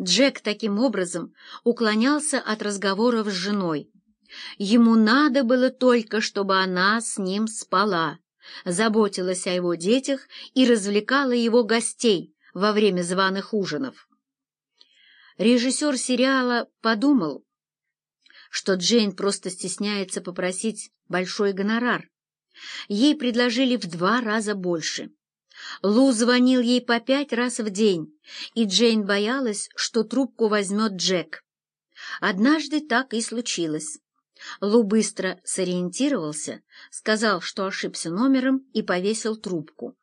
Джек таким образом уклонялся от разговоров с женой. Ему надо было только, чтобы она с ним спала, заботилась о его детях и развлекала его гостей во время званых ужинов. Режиссер сериала подумал, что Джейн просто стесняется попросить большой гонорар. Ей предложили в два раза больше. Лу звонил ей по пять раз в день, и Джейн боялась, что трубку возьмет Джек. Однажды так и случилось. Лу быстро сориентировался, сказал, что ошибся номером и повесил трубку.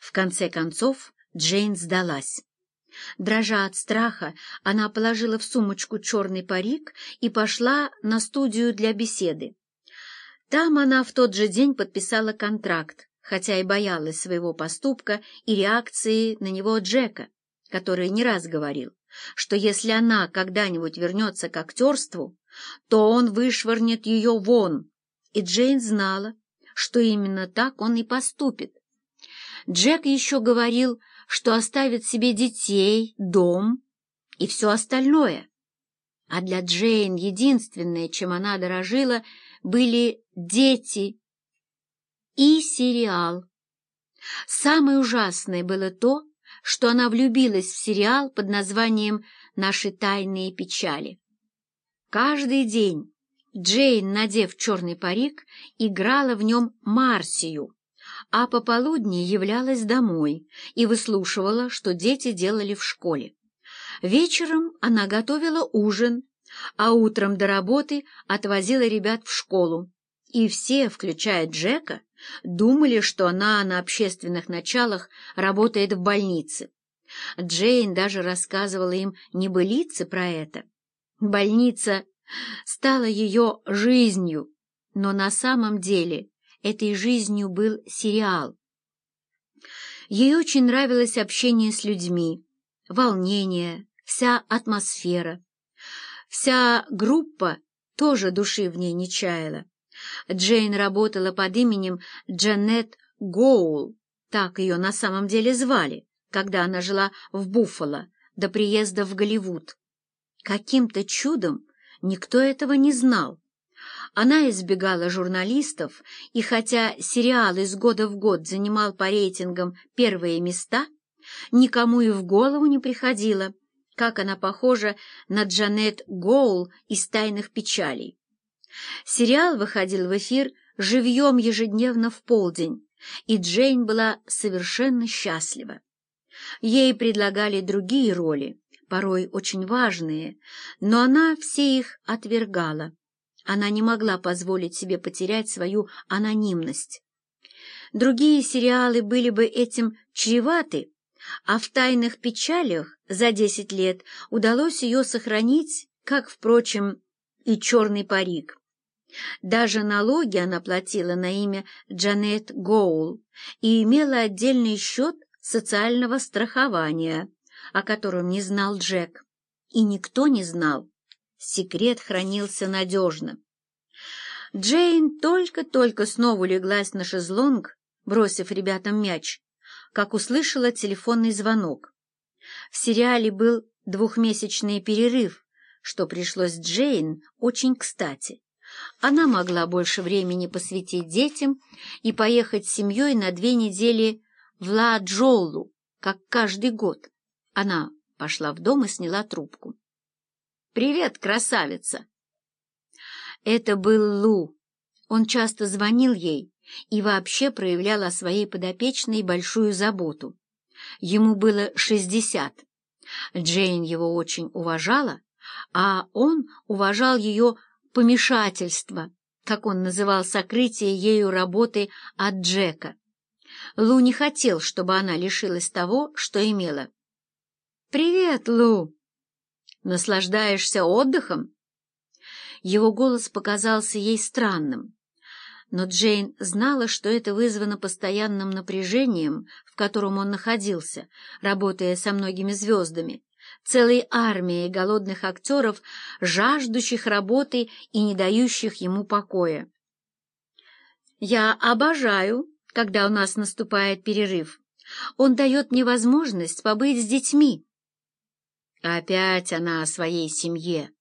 В конце концов Джейн сдалась. Дрожа от страха, она положила в сумочку черный парик и пошла на студию для беседы. Там она в тот же день подписала контракт, хотя и боялась своего поступка и реакции на него Джека, который не раз говорил, что если она когда-нибудь вернется к актерству, то он вышвырнет ее вон, и Джейн знала, что именно так он и поступит. Джек еще говорил, что оставит себе детей, дом и все остальное. А для Джейн единственное, чем она дорожила, были дети и сериал. Самое ужасное было то, что она влюбилась в сериал под названием «Наши тайные печали». Каждый день Джейн, надев черный парик, играла в нем Марсию, а пополудни являлась домой и выслушивала, что дети делали в школе. Вечером она готовила ужин, а утром до работы отвозила ребят в школу. И все, включая Джека, думали, что она на общественных началах работает в больнице. Джейн даже рассказывала им небылицы про это. Больница стала ее жизнью, но на самом деле этой жизнью был сериал. Ей очень нравилось общение с людьми, волнение, вся атмосфера. Вся группа тоже души в ней не чаяла. Джейн работала под именем Джанет Гоул, так ее на самом деле звали, когда она жила в Буффало до приезда в Голливуд. Каким-то чудом никто этого не знал. Она избегала журналистов, и хотя сериал из года в год занимал по рейтингам первые места, никому и в голову не приходило, как она похожа на Джанет Гоул из «Тайных печалей». Сериал выходил в эфир живьем ежедневно в полдень, и Джейн была совершенно счастлива. Ей предлагали другие роли, порой очень важные, но она все их отвергала. Она не могла позволить себе потерять свою анонимность. Другие сериалы были бы этим чреваты, а в «Тайных печалях» за десять лет удалось ее сохранить, как, впрочем, и черный парик. Даже налоги она платила на имя Джанет Гоул и имела отдельный счет социального страхования, о котором не знал Джек. И никто не знал. Секрет хранился надежно. Джейн только-только снова улеглась на шезлонг, бросив ребятам мяч, как услышала телефонный звонок. В сериале был двухмесячный перерыв, что пришлось Джейн очень кстати. Она могла больше времени посвятить детям и поехать с семьей на две недели в Ла-Джоулу, как каждый год. Она пошла в дом и сняла трубку. «Привет, красавица!» Это был Лу. Он часто звонил ей и вообще проявлял о своей подопечной большую заботу. Ему было шестьдесят. Джейн его очень уважала, а он уважал ее помешательство, как он называл сокрытие ею работы от Джека. Лу не хотел, чтобы она лишилась того, что имела. «Привет, Лу! Наслаждаешься отдыхом?» Его голос показался ей странным, но Джейн знала, что это вызвано постоянным напряжением, в котором он находился, работая со многими звездами, целой армией голодных актеров, жаждущих работы и не дающих ему покоя. «Я обожаю, когда у нас наступает перерыв. Он дает мне возможность побыть с детьми». Опять она о своей семье.